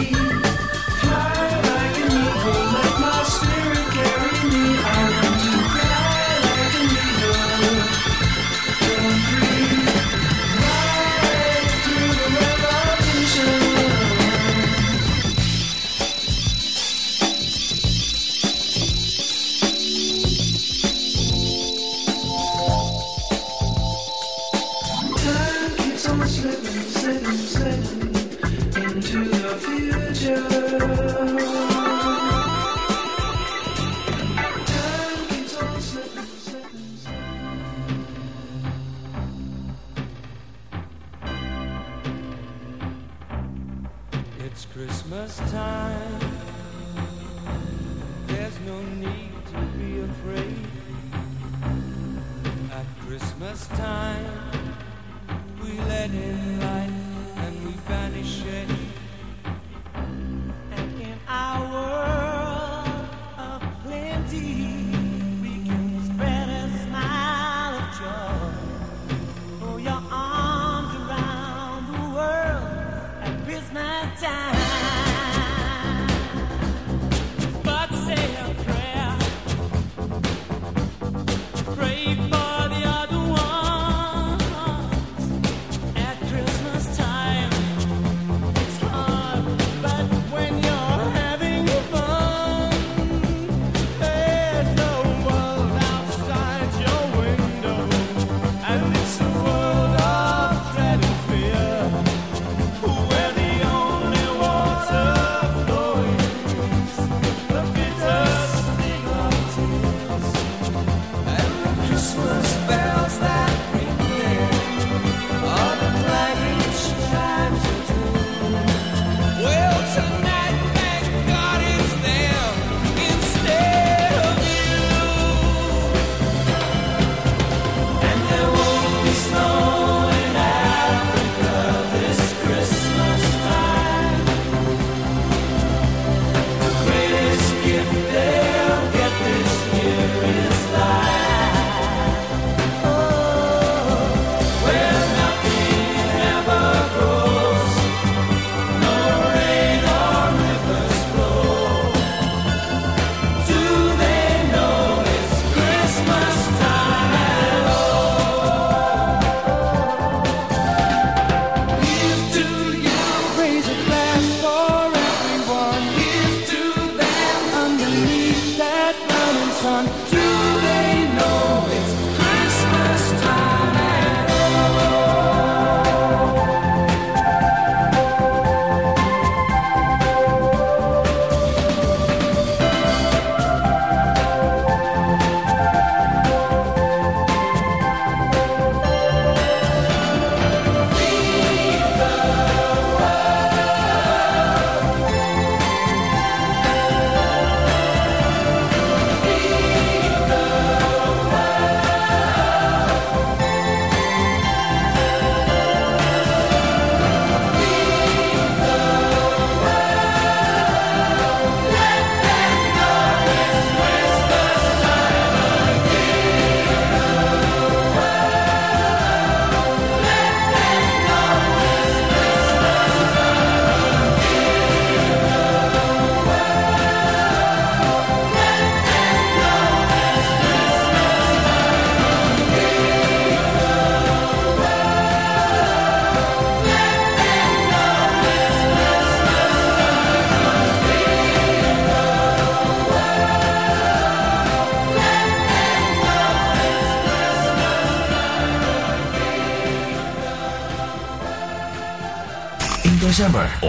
Bye. Christmas.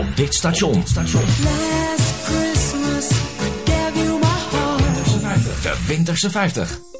op dit station. Op dit station. De Winterse 50.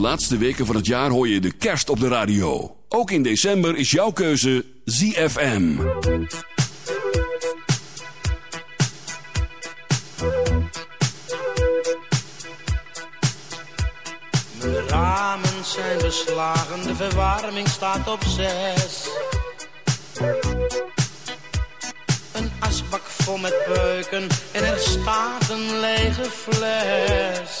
laatste weken van het jaar hoor je de kerst op de radio. Ook in december is jouw keuze ZFM. De ramen zijn beslagen, de verwarming staat op zes. Een asbak vol met beuken en er staat een lege fles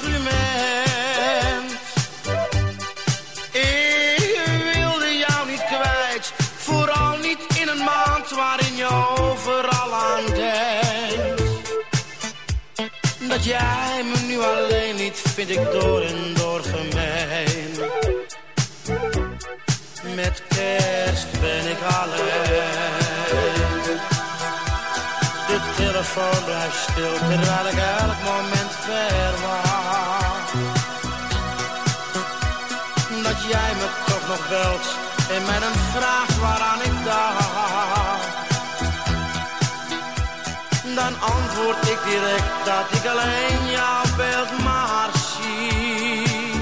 ik wilde jou niet kwijt, vooral niet in een maand waarin je overal aan denkt. Dat jij me nu alleen niet vind ik door en door gemeen. Met kerst ben ik alleen. De telefoon blijft stil terwijl ik elk moment verwacht. En mij een vraag waaraan ik dacht. Dan antwoord ik direct dat ik alleen jouw beeld maar zie.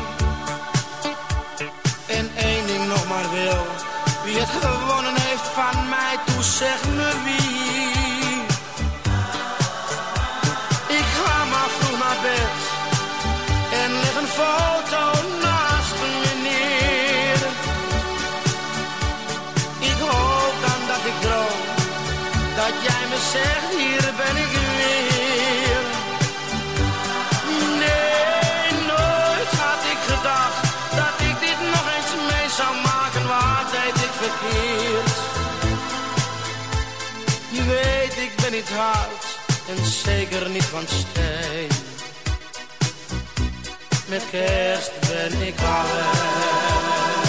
En één ding nog maar wil, wie het gewonnen heeft van mij, toe zeg niet hard en zeker niet van steen. Met kerst ben ik alleen.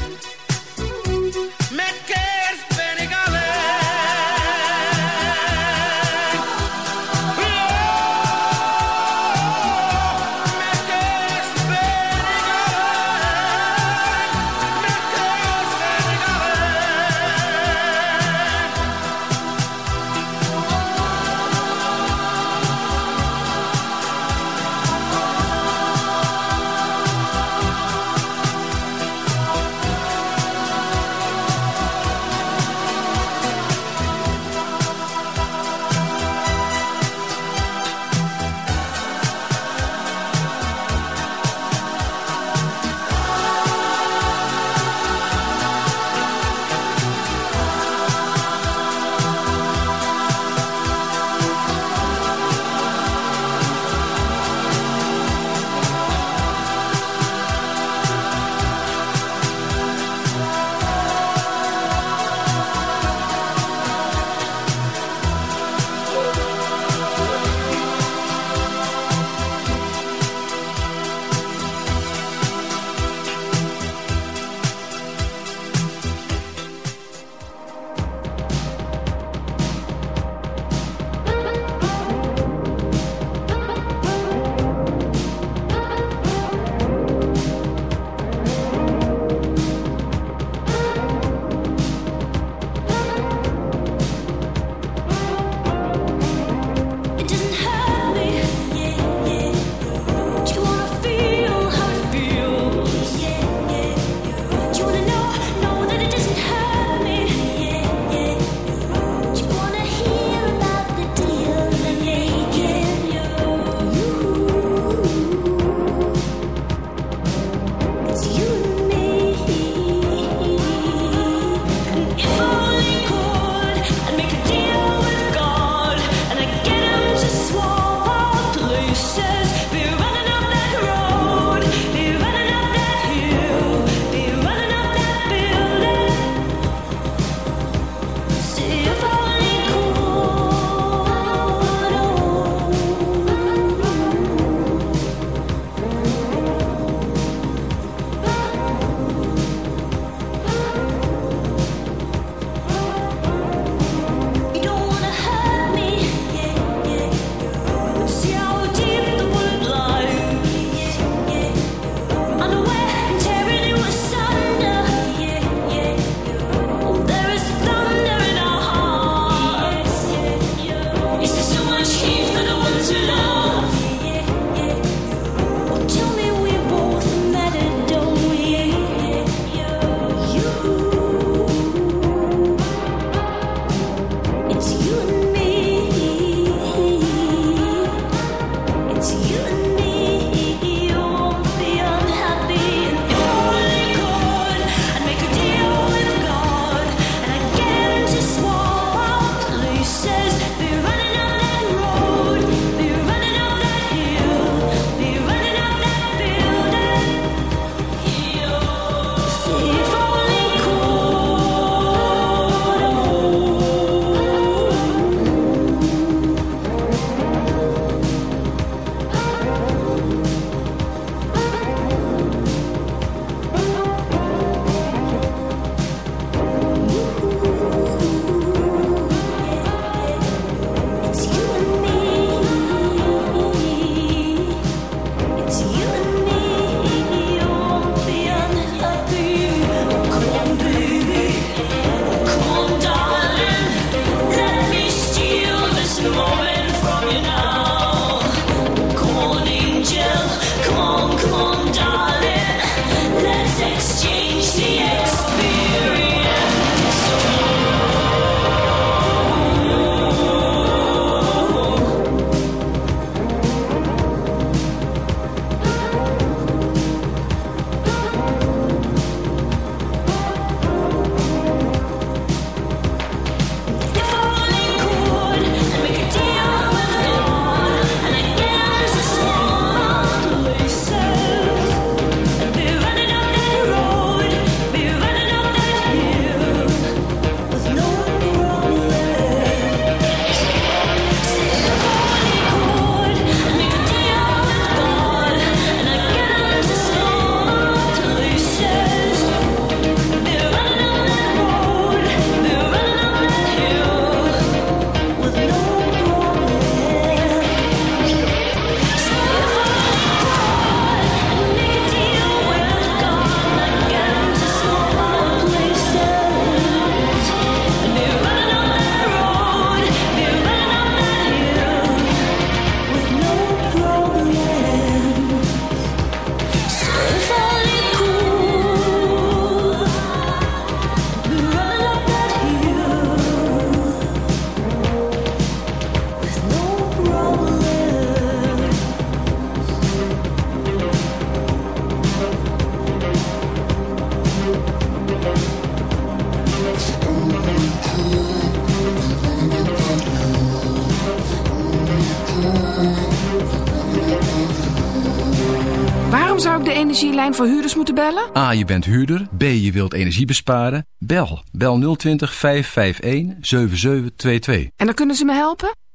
zijn huurders moeten bellen? A. Je bent huurder. B. Je wilt energie besparen. Bel. Bel 020 551 7722. En dan kunnen ze me helpen? 100%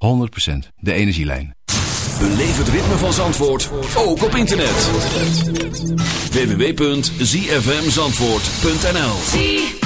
de energielijn. Beleef het ritme van Zandvoort, ook op internet. www.zfmzandvoort.nl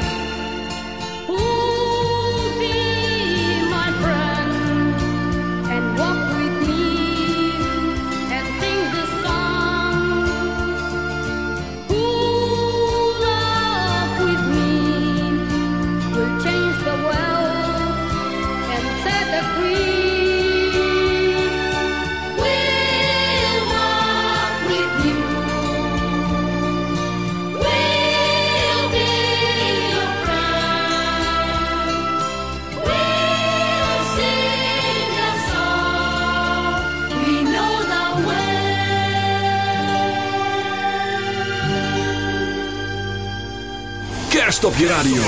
Op je radio.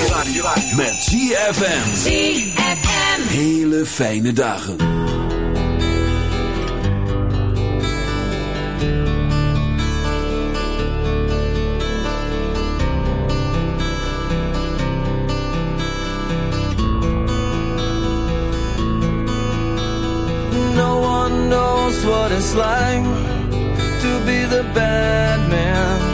Met ZFM. ZFM. Hele fijne dagen. No one knows what it's like to be the bad man,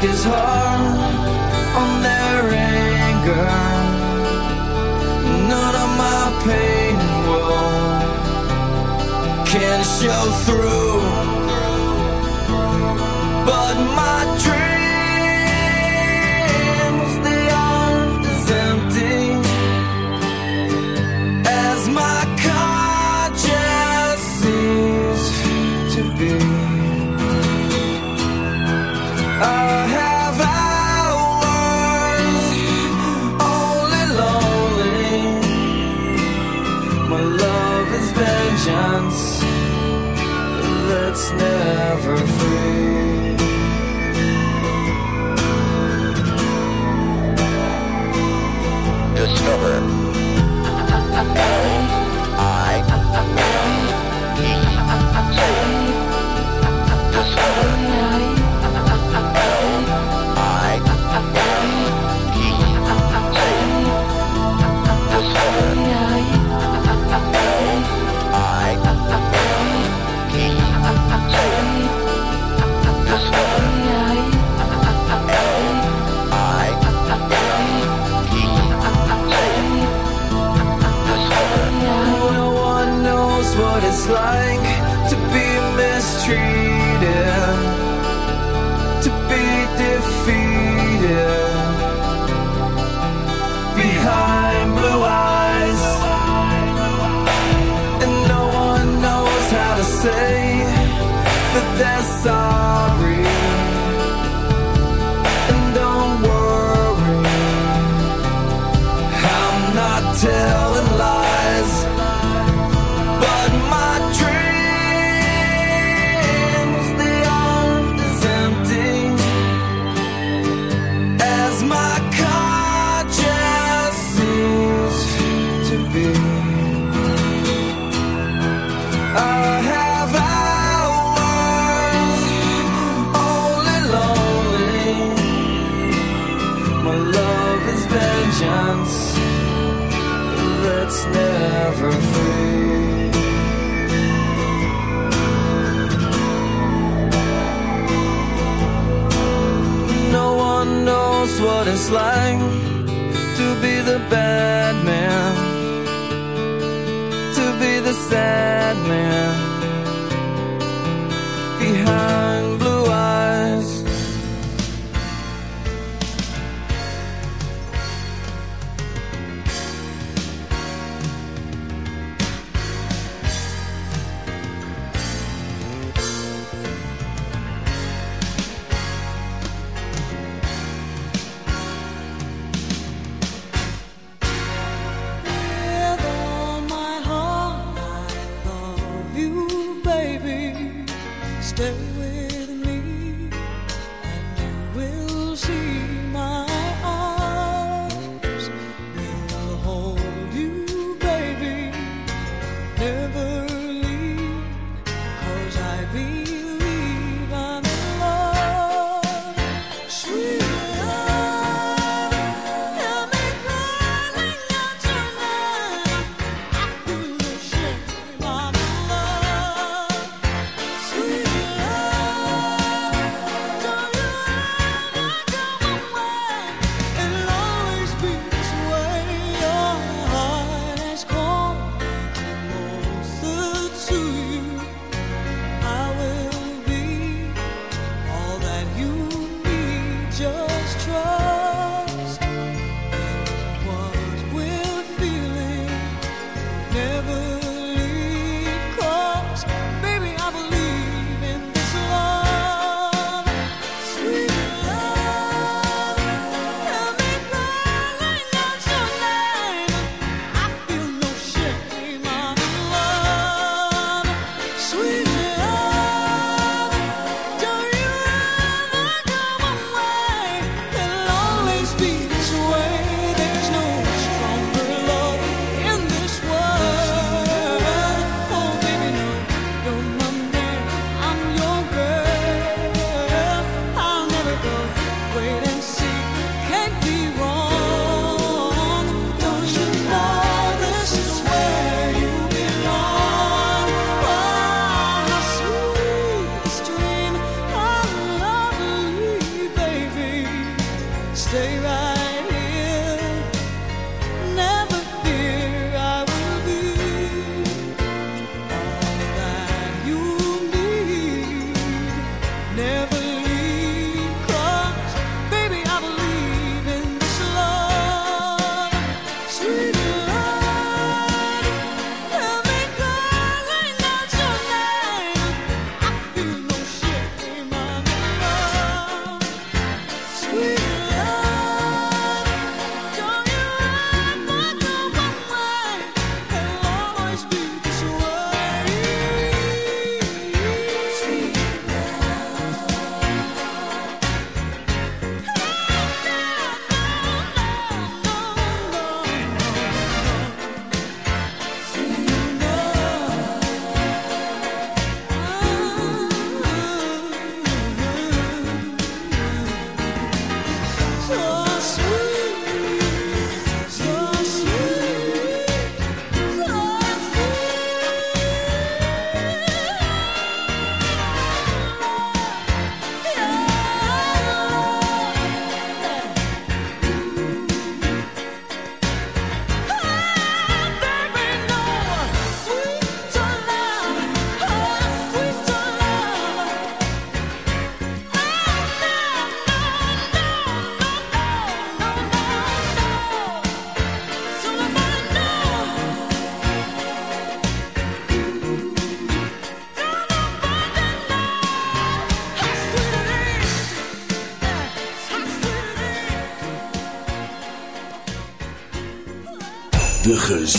back his heart on their anger. None of my pain woe can show through. But my dreams, never forget.